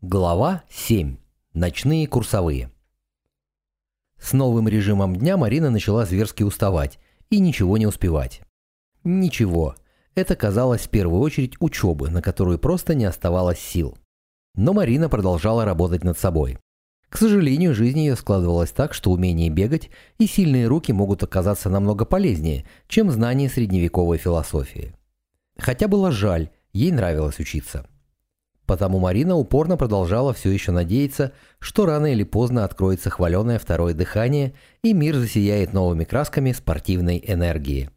Глава 7. Ночные курсовые. С новым режимом дня Марина начала зверски уставать и ничего не успевать. Ничего. Это казалось в первую очередь учебы, на которую просто не оставалось сил. Но Марина продолжала работать над собой. К сожалению, жизнь ее складывалась так, что умение бегать и сильные руки могут оказаться намного полезнее, чем знание средневековой философии. Хотя было жаль, ей нравилось учиться. Потому Марина упорно продолжала все еще надеяться, что рано или поздно откроется хваленое второе дыхание и мир засияет новыми красками спортивной энергии.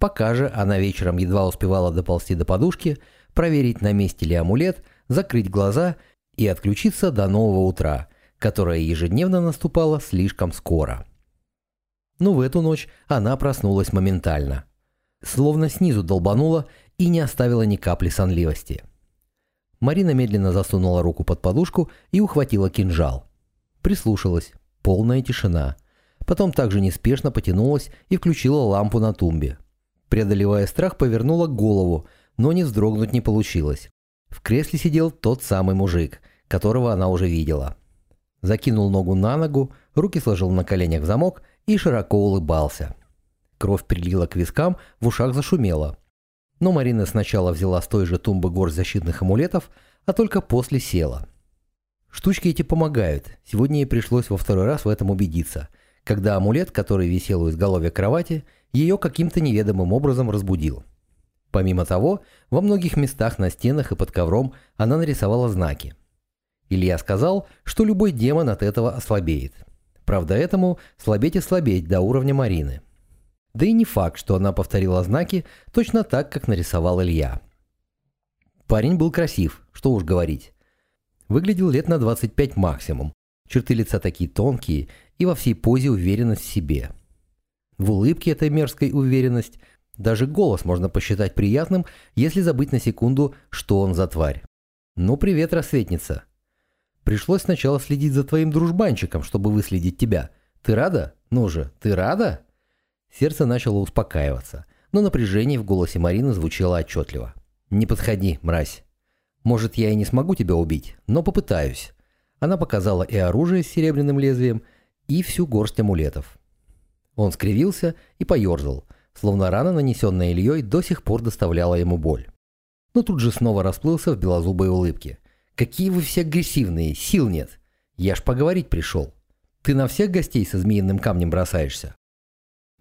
Пока же она вечером едва успевала доползти до подушки, проверить на месте ли амулет, закрыть глаза и отключиться до нового утра, которое ежедневно наступало слишком скоро. Но в эту ночь она проснулась моментально. Словно снизу долбанула и не оставила ни капли сонливости – Марина медленно засунула руку под подушку и ухватила кинжал. Прислушалась. Полная тишина. Потом также неспешно потянулась и включила лампу на тумбе. Преодолевая страх, повернула голову, но не вздрогнуть не получилось. В кресле сидел тот самый мужик, которого она уже видела. Закинул ногу на ногу, руки сложил на коленях в замок и широко улыбался. Кровь прилила к вискам, в ушах зашумело. Но Марина сначала взяла с той же тумбы горсть защитных амулетов, а только после села. Штучки эти помогают. Сегодня ей пришлось во второй раз в этом убедиться, когда амулет, который висел у изголовья кровати, ее каким-то неведомым образом разбудил. Помимо того, во многих местах на стенах и под ковром она нарисовала знаки. Илья сказал, что любой демон от этого ослабеет. Правда, этому слабеть и слабеть до уровня Марины. Да и не факт, что она повторила знаки точно так, как нарисовал Илья. Парень был красив, что уж говорить. Выглядел лет на 25 максимум. Черты лица такие тонкие и во всей позе уверенность в себе. В улыбке этой мерзкой уверенность даже голос можно посчитать приятным, если забыть на секунду, что он за тварь. «Ну, привет, рассветница!» Пришлось сначала следить за твоим дружбанчиком, чтобы выследить тебя. Ты рада? Ну же, ты рада?» Сердце начало успокаиваться, но напряжение в голосе Марины звучало отчетливо. «Не подходи, мразь. Может, я и не смогу тебя убить, но попытаюсь». Она показала и оружие с серебряным лезвием, и всю горсть амулетов. Он скривился и поерзал, словно рана, нанесенная Ильей, до сих пор доставляла ему боль. Но тут же снова расплылся в белозубой улыбке. «Какие вы все агрессивные, сил нет. Я ж поговорить пришел. Ты на всех гостей со змеиным камнем бросаешься?»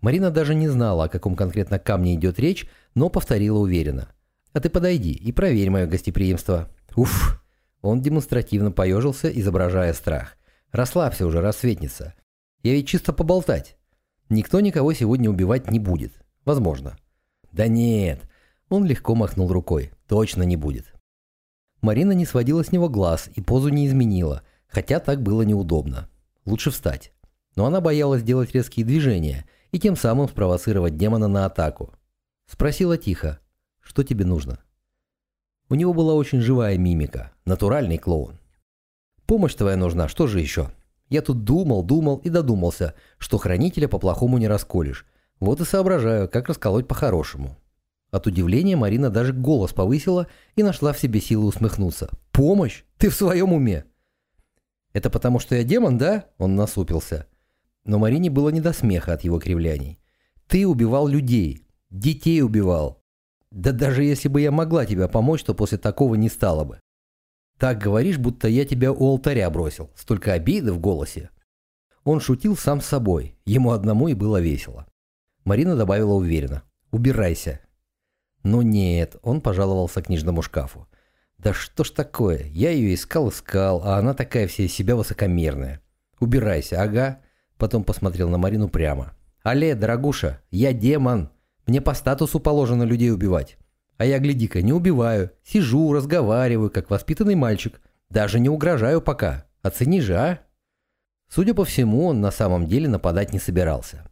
Марина даже не знала, о каком конкретно камне идет речь, но повторила уверенно. «А ты подойди и проверь мое гостеприимство». «Уф!» Он демонстративно поежился, изображая страх. «Расслабься уже, рассветница. Я ведь чисто поболтать. Никто никого сегодня убивать не будет. Возможно». «Да нет!» Он легко махнул рукой. «Точно не будет». Марина не сводила с него глаз и позу не изменила, хотя так было неудобно. Лучше встать. Но она боялась делать резкие движения – и тем самым спровоцировать демона на атаку. Спросила тихо, что тебе нужно? У него была очень живая мимика, натуральный клоун. Помощь твоя нужна, что же еще? Я тут думал, думал и додумался, что хранителя по-плохому не расколешь. Вот и соображаю, как расколоть по-хорошему. От удивления Марина даже голос повысила и нашла в себе силы усмехнуться. «Помощь? Ты в своем уме?» «Это потому, что я демон, да?» Он насупился. Но Марине было не до смеха от его кривляний. «Ты убивал людей, детей убивал. Да даже если бы я могла тебе помочь, то после такого не стало бы. Так говоришь, будто я тебя у алтаря бросил. Столько обиды в голосе». Он шутил сам с собой, ему одному и было весело. Марина добавила уверенно. «Убирайся». Но нет, он пожаловался книжному шкафу. «Да что ж такое? Я ее искал-искал, а она такая вся себя высокомерная. Убирайся, ага. Потом посмотрел на Марину прямо. «Але, дорогуша, я демон. Мне по статусу положено людей убивать. А я, гляди-ка, не убиваю. Сижу, разговариваю, как воспитанный мальчик. Даже не угрожаю пока. Оцени же, а?» Судя по всему, он на самом деле нападать не собирался.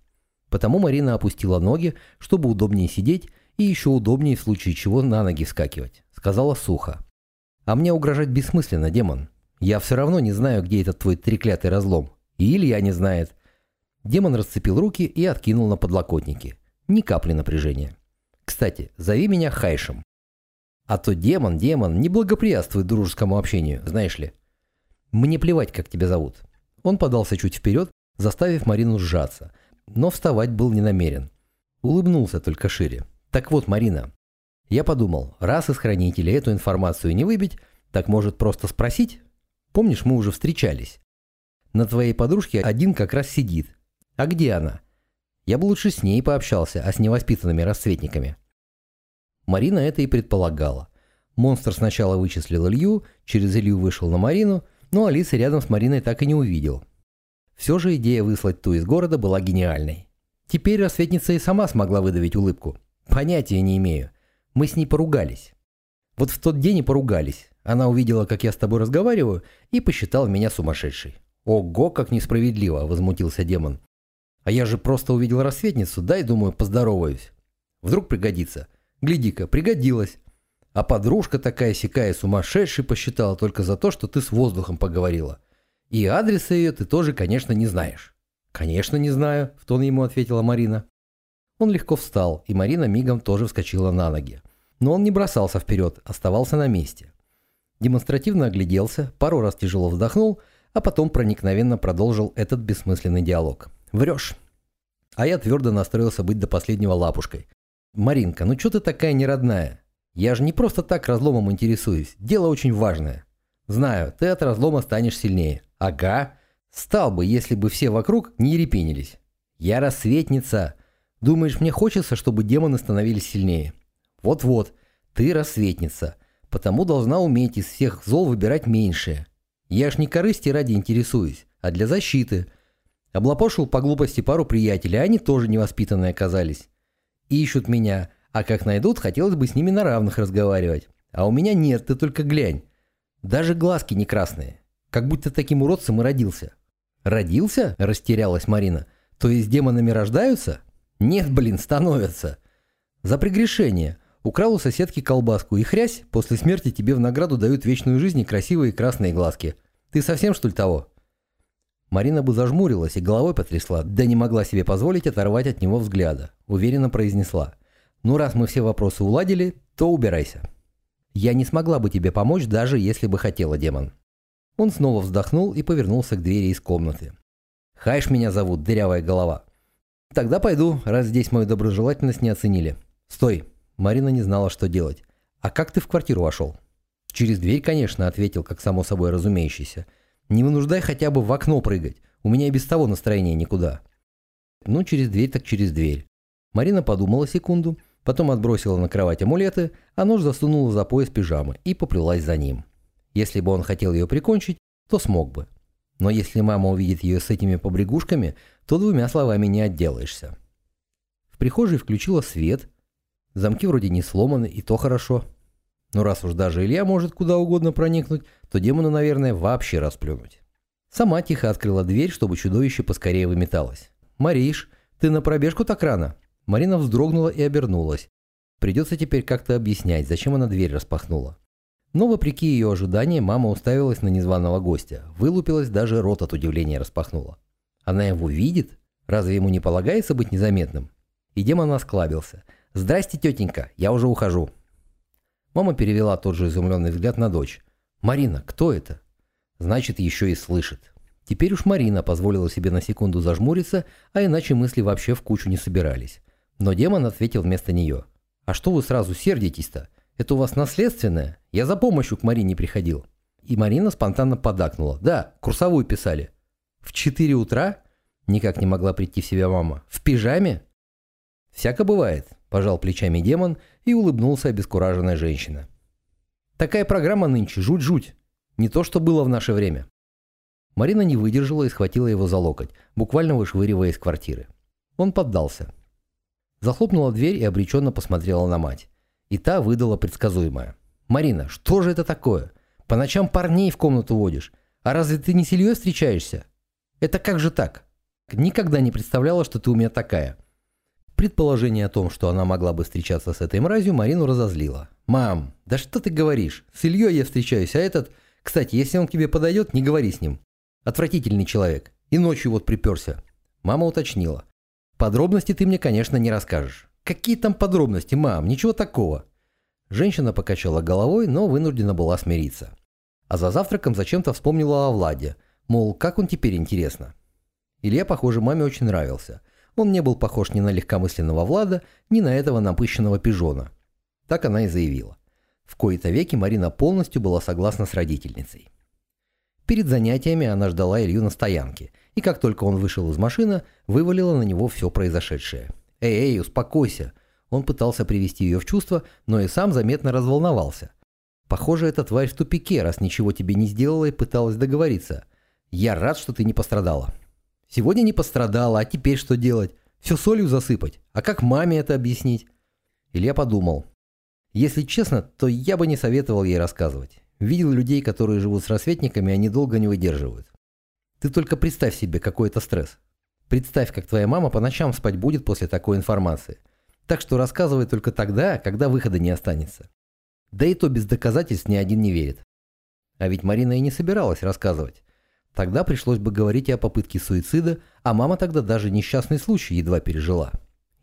Потому Марина опустила ноги, чтобы удобнее сидеть и еще удобнее в случае чего на ноги скакивать. Сказала сухо. «А мне угрожать бессмысленно, демон. Я все равно не знаю, где этот твой треклятый разлом. И Илья не знает. Демон расцепил руки и откинул на подлокотники. Ни капли напряжения. «Кстати, зови меня Хайшем». А то демон, демон, не благоприятствует дружескому общению, знаешь ли. Мне плевать, как тебя зовут. Он подался чуть вперед, заставив Марину сжаться, но вставать был не намерен. Улыбнулся только шире. Так вот, Марина, я подумал, раз из хранителя эту информацию не выбить, так может просто спросить? Помнишь, мы уже встречались? На твоей подружке один как раз сидит. А где она? Я бы лучше с ней пообщался, а с невоспитанными расцветниками. Марина это и предполагала. Монстр сначала вычислил Илью, через Илью вышел на Марину, но Алисы рядом с Мариной так и не увидел. Все же идея выслать ту из города была гениальной. Теперь рассветница и сама смогла выдавить улыбку. Понятия не имею. Мы с ней поругались. Вот в тот день и поругались. Она увидела, как я с тобой разговариваю, и посчитала меня сумасшедшей. «Ого, как несправедливо!» – возмутился демон. «А я же просто увидел рассветницу, дай, думаю, поздороваюсь. Вдруг пригодится. Гляди-ка, пригодилась. А подружка такая сякая сумасшедшей посчитала только за то, что ты с воздухом поговорила. И адреса ее ты тоже, конечно, не знаешь». «Конечно, не знаю», – в тон ему ответила Марина. Он легко встал, и Марина мигом тоже вскочила на ноги. Но он не бросался вперед, оставался на месте. Демонстративно огляделся, пару раз тяжело вздохнул, а потом проникновенно продолжил этот бессмысленный диалог. «Врешь». А я твердо настроился быть до последнего лапушкой. «Маринка, ну что ты такая неродная? Я же не просто так разломом интересуюсь. Дело очень важное. Знаю, ты от разлома станешь сильнее. Ага. Стал бы, если бы все вокруг не ерепенились. Я рассветница. Думаешь, мне хочется, чтобы демоны становились сильнее? Вот-вот, ты рассветница. Потому должна уметь из всех зол выбирать меньшее. Я ж не корысти ради интересуюсь, а для защиты. Облапошил по глупости пару приятелей, а они тоже невоспитанные оказались. Ищут меня, а как найдут, хотелось бы с ними на равных разговаривать. А у меня нет, ты только глянь. Даже глазки не красные. Как будто таким уродцем и родился. «Родился?» – растерялась Марина. «То есть демонами рождаются?» «Нет, блин, становятся». «За прегрешение. Украл у соседки колбаску и хрясь, после смерти тебе в награду дают вечную жизнь и красивые красные глазки. Ты совсем что ли того?» Марина бы зажмурилась и головой потрясла, да не могла себе позволить оторвать от него взгляда. Уверенно произнесла. «Ну, раз мы все вопросы уладили, то убирайся». «Я не смогла бы тебе помочь, даже если бы хотела, демон». Он снова вздохнул и повернулся к двери из комнаты. «Хайш меня зовут, дырявая голова». «Тогда пойду, раз здесь мою доброжелательность не оценили». «Стой!» Марина не знала, что делать. «А как ты в квартиру вошел?» «Через дверь, конечно», — ответил, как само собой разумеющийся. «Не вынуждай хотя бы в окно прыгать. У меня и без того настроение никуда». «Ну, через дверь так через дверь». Марина подумала секунду, потом отбросила на кровать амулеты, а нож засунула за пояс пижамы и поплелась за ним. Если бы он хотел ее прикончить, то смог бы. Но если мама увидит ее с этими побрякушками, то двумя словами не отделаешься. В прихожей включила свет. Замки вроде не сломаны, и то хорошо. Но раз уж даже Илья может куда угодно проникнуть, то демону, наверное, вообще расплюнуть. Сама тихо открыла дверь, чтобы чудовище поскорее выметалось. «Мариш, ты на пробежку так рано?» Марина вздрогнула и обернулась. Придется теперь как-то объяснять, зачем она дверь распахнула. Но вопреки ее ожиданиям, мама уставилась на незваного гостя. Вылупилась, даже рот от удивления распахнула. Она его видит? Разве ему не полагается быть незаметным? И демон осклабился. «Здрасте, тетенька, я уже ухожу». Мама перевела тот же изумленный взгляд на дочь. «Марина, кто это?» Значит, еще и слышит. Теперь уж Марина позволила себе на секунду зажмуриться, а иначе мысли вообще в кучу не собирались. Но демон ответил вместо нее. «А что вы сразу сердитесь-то? Это у вас наследственное? Я за помощью к Марине приходил». И Марина спонтанно подакнула. «Да, курсовую писали». «В 4 утра?» Никак не могла прийти в себя мама. «В пижаме?» «Всяко бывает», – пожал плечами демон и улыбнулся обескураженная женщина. «Такая программа нынче, жуть-жуть. Не то, что было в наше время». Марина не выдержала и схватила его за локоть, буквально вышвыривая из квартиры. Он поддался. Захлопнула дверь и обреченно посмотрела на мать. И та выдала предсказуемое. «Марина, что же это такое? По ночам парней в комнату водишь. А разве ты не с Ильей встречаешься? Это как же так? Никогда не представляла, что ты у меня такая». Предположение о том, что она могла бы встречаться с этой мразью, Марину разозлило. «Мам, да что ты говоришь? С Ильей я встречаюсь, а этот... Кстати, если он к тебе подойдет, не говори с ним. Отвратительный человек. И ночью вот приперся». Мама уточнила. «Подробности ты мне, конечно, не расскажешь. Какие там подробности, мам? Ничего такого. Женщина покачала головой, но вынуждена была смириться. А за завтраком зачем-то вспомнила о Владе, мол, как он теперь интересно. Илья, похоже, маме очень нравился. Он не был похож ни на легкомысленного Влада, ни на этого напыщенного пижона. Так она и заявила. В кои-то веки Марина полностью была согласна с родительницей. Перед занятиями она ждала Илью на стоянке, и как только он вышел из машины, вывалила на него все произошедшее. «Эй, эй, успокойся!» Он пытался привести ее в чувство, но и сам заметно разволновался. Похоже, эта тварь в тупике, раз ничего тебе не сделала и пыталась договориться. Я рад, что ты не пострадала. Сегодня не пострадала, а теперь что делать? Все солью засыпать? А как маме это объяснить? Илья подумал. Если честно, то я бы не советовал ей рассказывать. Видел людей, которые живут с рассветниками, они долго не выдерживают. Ты только представь себе, какой это стресс. Представь, как твоя мама по ночам спать будет после такой информации. Так что рассказывай только тогда, когда выхода не останется. Да и то без доказательств ни один не верит. А ведь Марина и не собиралась рассказывать. Тогда пришлось бы говорить о попытке суицида, а мама тогда даже несчастный случай едва пережила.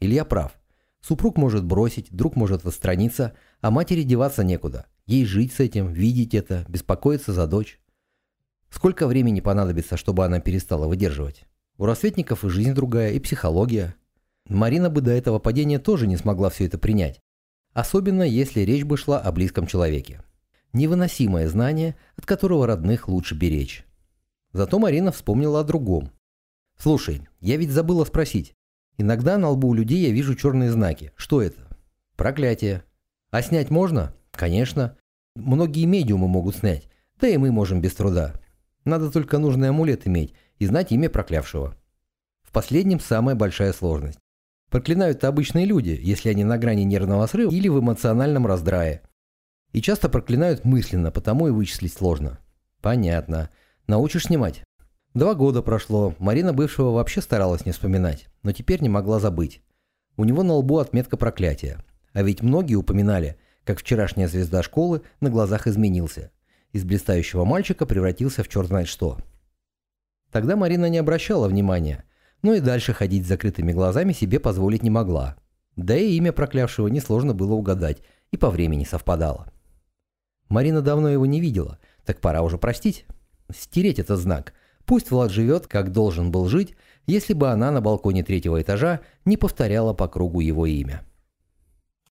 Илья прав. Супруг может бросить, друг может отстраниться, а матери деваться некуда. Ей жить с этим, видеть это, беспокоиться за дочь. Сколько времени понадобится, чтобы она перестала выдерживать? У рассветников и жизнь другая, и психология. Марина бы до этого падения тоже не смогла все это принять. Особенно, если речь бы шла о близком человеке. Невыносимое знание, от которого родных лучше беречь. Зато Марина вспомнила о другом. «Слушай, я ведь забыла спросить. Иногда на лбу у людей я вижу черные знаки. Что это?» «Проклятие. А снять можно?» «Конечно. Многие медиумы могут снять. Да и мы можем без труда. Надо только нужный амулет иметь и знать имя проклявшего. В последнем самая большая сложность. Проклинают обычные люди, если они на грани нервного срыва или в эмоциональном раздрае. И часто проклинают мысленно, потому и вычислить сложно. Понятно. Научишь снимать? Два года прошло, Марина бывшего вообще старалась не вспоминать, но теперь не могла забыть. У него на лбу отметка проклятия. А ведь многие упоминали, как вчерашняя звезда школы на глазах изменился. Из блистающего мальчика превратился в черт знает что. Тогда Марина не обращала внимания, но и дальше ходить с закрытыми глазами себе позволить не могла. Да и имя проклявшего несложно было угадать, и по времени совпадало. Марина давно его не видела, так пора уже простить стереть этот знак. Пусть Влад живет, как должен был жить, если бы она на балконе третьего этажа не повторяла по кругу его имя.